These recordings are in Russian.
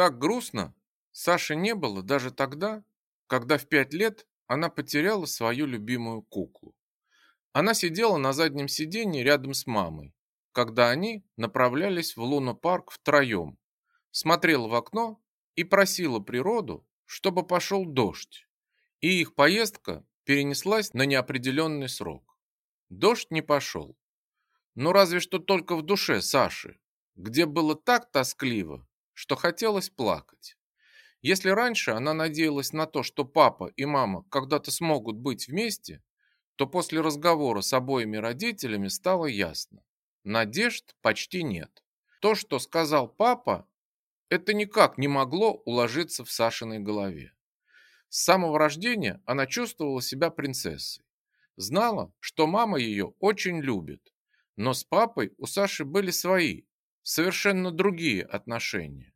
Так грустно Саше не было даже тогда, когда в пять лет она потеряла свою любимую куклу. Она сидела на заднем сиденье рядом с мамой, когда они направлялись в лунопарк втроем, смотрела в окно и просила природу, чтобы пошел дождь, и их поездка перенеслась на неопределенный срок. Дождь не пошел. Но разве что только в душе Саши, где было так тоскливо, что хотелось плакать. Если раньше она надеялась на то, что папа и мама когда-то смогут быть вместе, то после разговора с обоими родителями стало ясно. Надежд почти нет. То, что сказал папа, это никак не могло уложиться в Сашиной голове. С самого рождения она чувствовала себя принцессой. Знала, что мама ее очень любит. Но с папой у Саши были свои, совершенно другие отношения.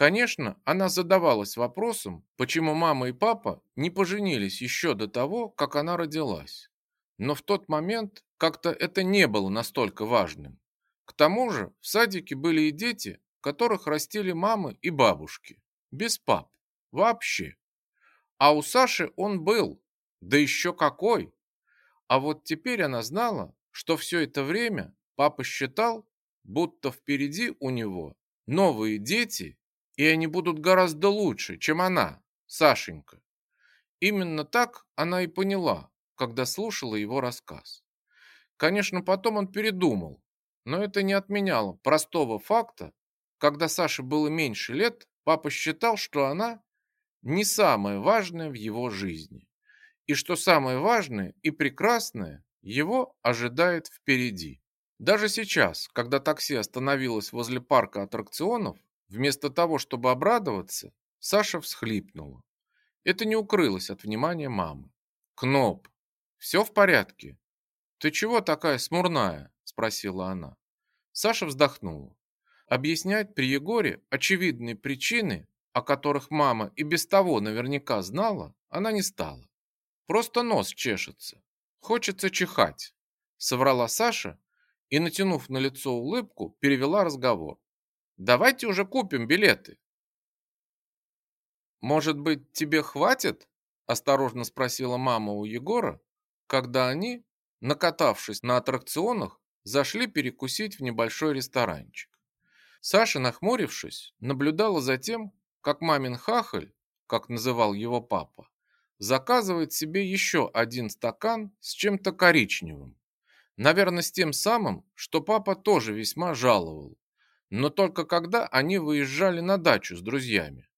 Конечно, она задавалась вопросом, почему мама и папа не поженились еще до того, как она родилась. Но в тот момент как-то это не было настолько важным. К тому же в садике были и дети, которых растили мамы и бабушки, без пап, вообще. А у Саши он был, да еще какой. А вот теперь она знала, что все это время папа считал, будто впереди у него новые дети и они будут гораздо лучше, чем она, Сашенька. Именно так она и поняла, когда слушала его рассказ. Конечно, потом он передумал, но это не отменяло простого факта, когда Саше было меньше лет, папа считал, что она не самое важное в его жизни, и что самое важное и прекрасное его ожидает впереди. Даже сейчас, когда такси остановилось возле парка аттракционов, Вместо того, чтобы обрадоваться, Саша всхлипнула. Это не укрылось от внимания мамы. «Кноп, все в порядке?» «Ты чего такая смурная?» – спросила она. Саша вздохнула. Объяснять при Егоре очевидные причины, о которых мама и без того наверняка знала, она не стала. Просто нос чешется. Хочется чихать, соврала Саша и, натянув на лицо улыбку, перевела разговор. Давайте уже купим билеты. Может быть, тебе хватит? Осторожно спросила мама у Егора, когда они, накатавшись на аттракционах, зашли перекусить в небольшой ресторанчик. Саша, нахмурившись, наблюдала за тем, как мамин хахаль, как называл его папа, заказывает себе еще один стакан с чем-то коричневым. Наверное, с тем самым, что папа тоже весьма жаловал, но только когда они выезжали на дачу с друзьями.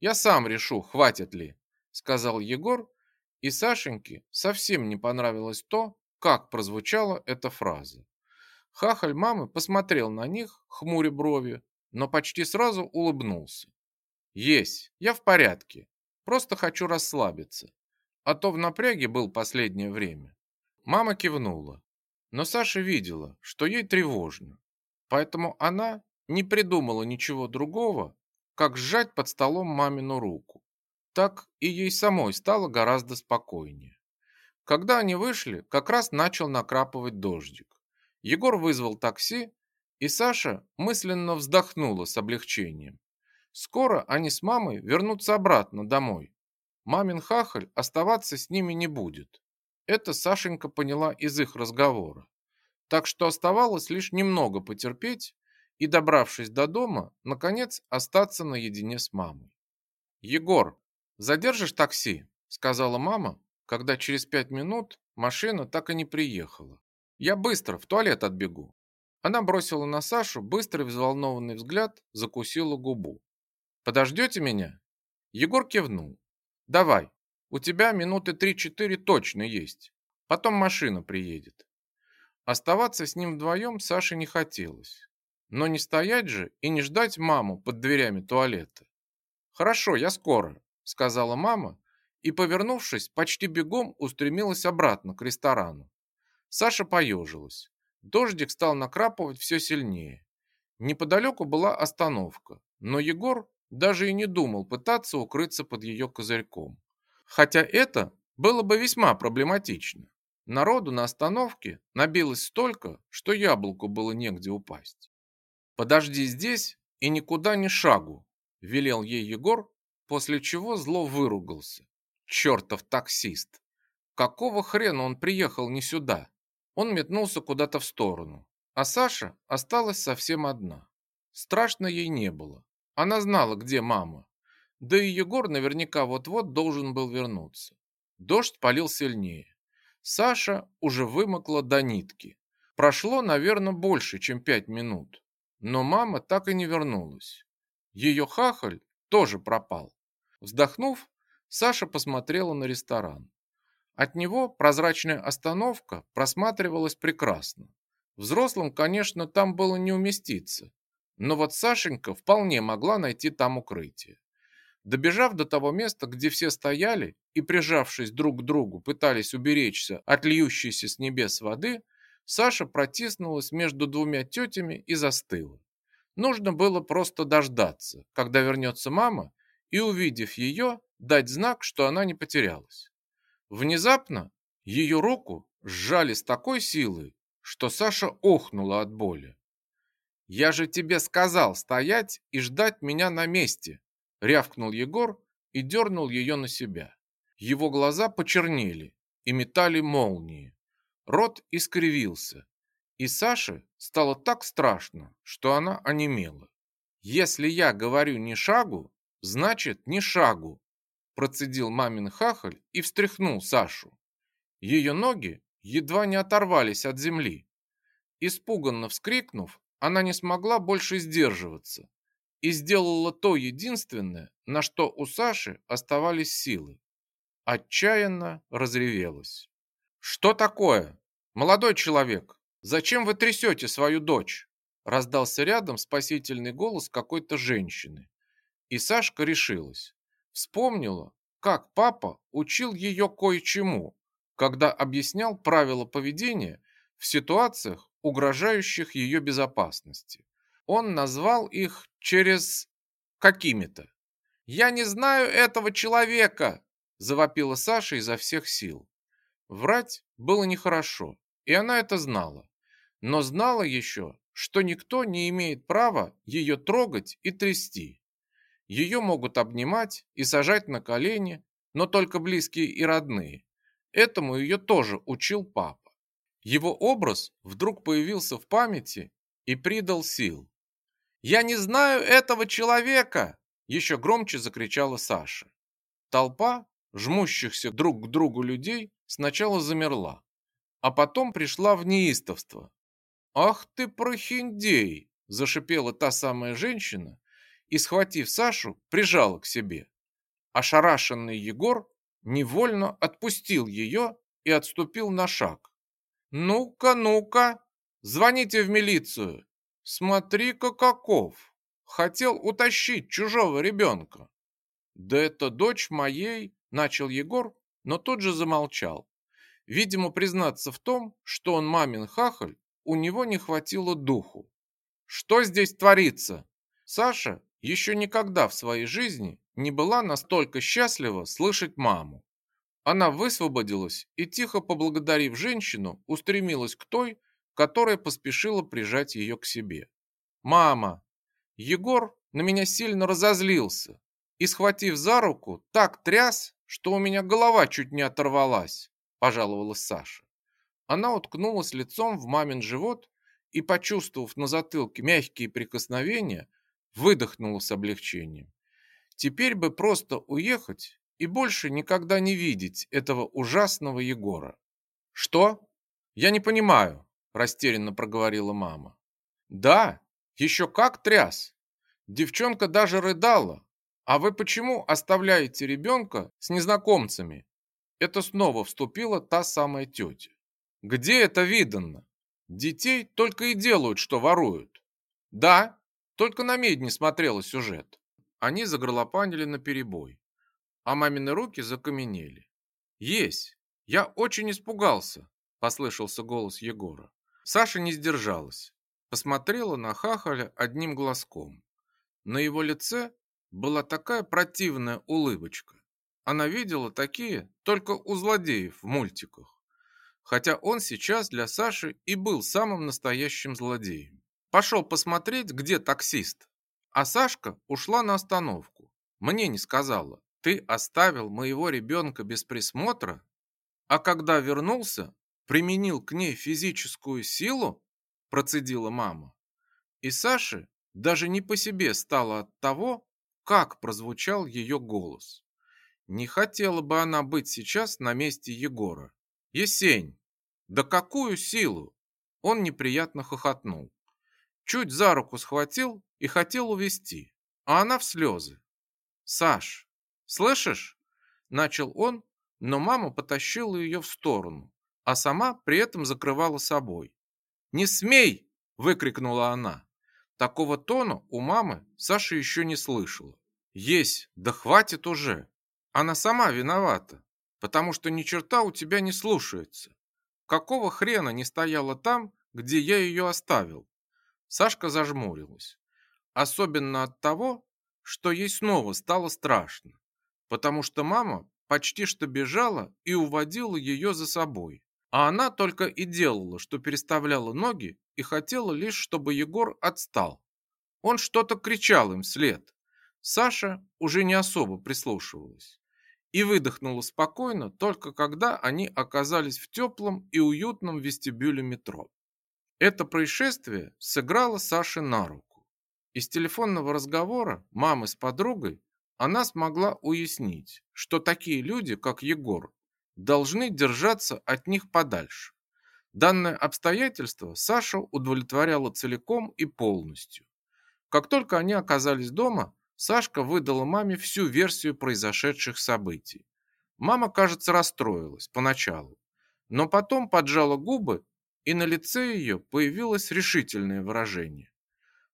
«Я сам решу, хватит ли», — сказал Егор, и Сашеньке совсем не понравилось то, как прозвучала эта фраза. Хахаль мамы посмотрел на них, хмуря брови, но почти сразу улыбнулся. «Есть, я в порядке, просто хочу расслабиться, а то в напряге был последнее время». Мама кивнула, но Саша видела, что ей тревожно, поэтому она не придумала ничего другого, как сжать под столом мамину руку. Так и ей самой стало гораздо спокойнее. Когда они вышли, как раз начал накрапывать дождик. Егор вызвал такси, и Саша мысленно вздохнула с облегчением. Скоро они с мамой вернутся обратно домой. Мамин хахаль оставаться с ними не будет. Это Сашенька поняла из их разговора. Так что оставалось лишь немного потерпеть, и, добравшись до дома, наконец остаться наедине с мамой. «Егор, задержишь такси?» – сказала мама, когда через пять минут машина так и не приехала. «Я быстро, в туалет отбегу». Она бросила на Сашу быстрый взволнованный взгляд, закусила губу. «Подождете меня?» Егор кивнул. «Давай, у тебя минуты три-четыре точно есть. Потом машина приедет». Оставаться с ним вдвоем Саше не хотелось. Но не стоять же и не ждать маму под дверями туалета. «Хорошо, я скоро», — сказала мама, и, повернувшись, почти бегом устремилась обратно к ресторану. Саша поежилась. Дождик стал накрапывать все сильнее. Неподалеку была остановка, но Егор даже и не думал пытаться укрыться под ее козырьком. Хотя это было бы весьма проблематично. Народу на остановке набилось столько, что яблоку было негде упасть. «Подожди здесь и никуда ни шагу», велел ей Егор, после чего зло выругался. Чертов таксист! Какого хрена он приехал не сюда? Он метнулся куда-то в сторону, а Саша осталась совсем одна. Страшно ей не было. Она знала, где мама. Да и Егор наверняка вот-вот должен был вернуться. Дождь полил сильнее. Саша уже вымокла до нитки. Прошло, наверное, больше, чем пять минут. Но мама так и не вернулась. Ее хахаль тоже пропал. Вздохнув, Саша посмотрела на ресторан. От него прозрачная остановка просматривалась прекрасно. Взрослым, конечно, там было не уместиться, но вот Сашенька вполне могла найти там укрытие. Добежав до того места, где все стояли и, прижавшись друг к другу, пытались уберечься от льющейся с небес воды, Саша протиснулась между двумя тетями и застыла. Нужно было просто дождаться, когда вернется мама, и, увидев ее, дать знак, что она не потерялась. Внезапно ее руку сжали с такой силой, что Саша охнула от боли. «Я же тебе сказал стоять и ждать меня на месте!» рявкнул Егор и дернул ее на себя. Его глаза почернели и метали молнии. Рот искривился, и Саше стало так страшно, что она онемела. «Если я говорю ни шагу, значит ни шагу», процедил мамин хахаль и встряхнул Сашу. Ее ноги едва не оторвались от земли. Испуганно вскрикнув, она не смогла больше сдерживаться и сделала то единственное, на что у Саши оставались силы. Отчаянно разревелась. «Что такое? Молодой человек, зачем вы трясете свою дочь?» Раздался рядом спасительный голос какой-то женщины. И Сашка решилась. Вспомнила, как папа учил ее кое-чему, когда объяснял правила поведения в ситуациях, угрожающих ее безопасности. Он назвал их через какими-то. «Я не знаю этого человека!» – завопила Саша изо всех сил. Врать было нехорошо, и она это знала. Но знала еще, что никто не имеет права ее трогать и трясти. Ее могут обнимать и сажать на колени, но только близкие и родные. Этому ее тоже учил папа. Его образ вдруг появился в памяти и придал сил. «Я не знаю этого человека!» Еще громче закричала Саша. Толпа жмущихся друг к другу людей сначала замерла, а потом пришла в неистовство. «Ах ты прохиндей!» – зашипела та самая женщина и, схватив Сашу, прижала к себе. Ошарашенный Егор невольно отпустил ее и отступил на шаг. «Ну-ка, ну-ка, звоните в милицию! Смотри-ка каков! Хотел утащить чужого ребенка!» «Да это дочь моей!» – начал Егор, но тут же замолчал. Видимо, признаться в том, что он мамин хахаль, у него не хватило духу. «Что здесь творится?» Саша еще никогда в своей жизни не была настолько счастлива слышать маму. Она высвободилась и, тихо поблагодарив женщину, устремилась к той, которая поспешила прижать ее к себе. «Мама!» Егор на меня сильно разозлился и, схватив за руку, так тряс, что у меня голова чуть не оторвалась, пожаловалась Саша. Она уткнулась лицом в мамин живот и, почувствовав на затылке мягкие прикосновения, выдохнула с облегчением. Теперь бы просто уехать и больше никогда не видеть этого ужасного Егора. Что? Я не понимаю, растерянно проговорила мама. Да, еще как тряс. Девчонка даже рыдала. А вы почему оставляете ребенка с незнакомцами? Это снова вступила та самая тетя. Где это видано? Детей только и делают, что воруют. Да, только на медне смотрела сюжет. Они загорлопанили на перебой, а мамины руки закаменели. Есть, я очень испугался, послышался голос Егора. Саша не сдержалась, посмотрела на Хахаля одним глазком. На его лице была такая противная улыбочка. Она видела такие только у злодеев в мультиках. Хотя он сейчас для Саши и был самым настоящим злодеем. Пошел посмотреть, где таксист. А Сашка ушла на остановку. Мне не сказала. Ты оставил моего ребенка без присмотра? А когда вернулся, применил к ней физическую силу? Процедила мама. И Саше даже не по себе стало от того, как прозвучал ее голос. Не хотела бы она быть сейчас на месте Егора. Есень, да какую силу? Он неприятно хохотнул. Чуть за руку схватил и хотел увести, а она в слезы. «Саш, слышишь?» Начал он, но мама потащила ее в сторону, а сама при этом закрывала собой. «Не смей!» – выкрикнула она. Такого тона у мамы Саша еще не слышала. «Есть, да хватит уже! Она сама виновата, потому что ни черта у тебя не слушается. Какого хрена не стояла там, где я ее оставил?» Сашка зажмурилась. Особенно от того, что ей снова стало страшно, потому что мама почти что бежала и уводила ее за собой. А она только и делала, что переставляла ноги и хотела лишь, чтобы Егор отстал. Он что-то кричал им вслед. Саша уже не особо прислушивалась и выдохнула спокойно, только когда они оказались в теплом и уютном вестибюле метро. Это происшествие сыграло Саше на руку. Из телефонного разговора мамы с подругой она смогла уяснить, что такие люди, как Егор, должны держаться от них подальше. Данное обстоятельство Сашу удовлетворяло целиком и полностью. Как только они оказались дома, Сашка выдала маме всю версию произошедших событий. Мама, кажется, расстроилась поначалу, но потом поджала губы, и на лице ее появилось решительное выражение.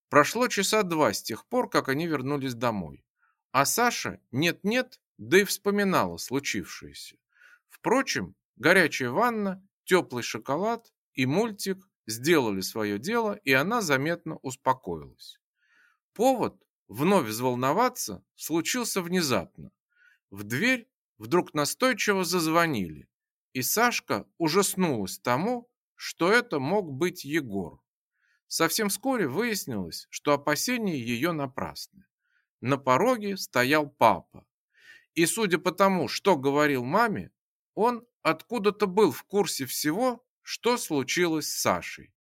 Прошло часа два с тех пор, как они вернулись домой, а Саша нет-нет, да и вспоминала случившееся. Впрочем, горячая ванна, теплый шоколад и мультик сделали свое дело, и она заметно успокоилась. Повод вновь взволноваться случился внезапно. В дверь вдруг настойчиво зазвонили, и Сашка ужаснулась тому, что это мог быть Егор. Совсем вскоре выяснилось, что опасения ее напрасны. На пороге стоял папа. И судя по тому, что говорил маме, он откуда-то был в курсе всего, что случилось с Сашей.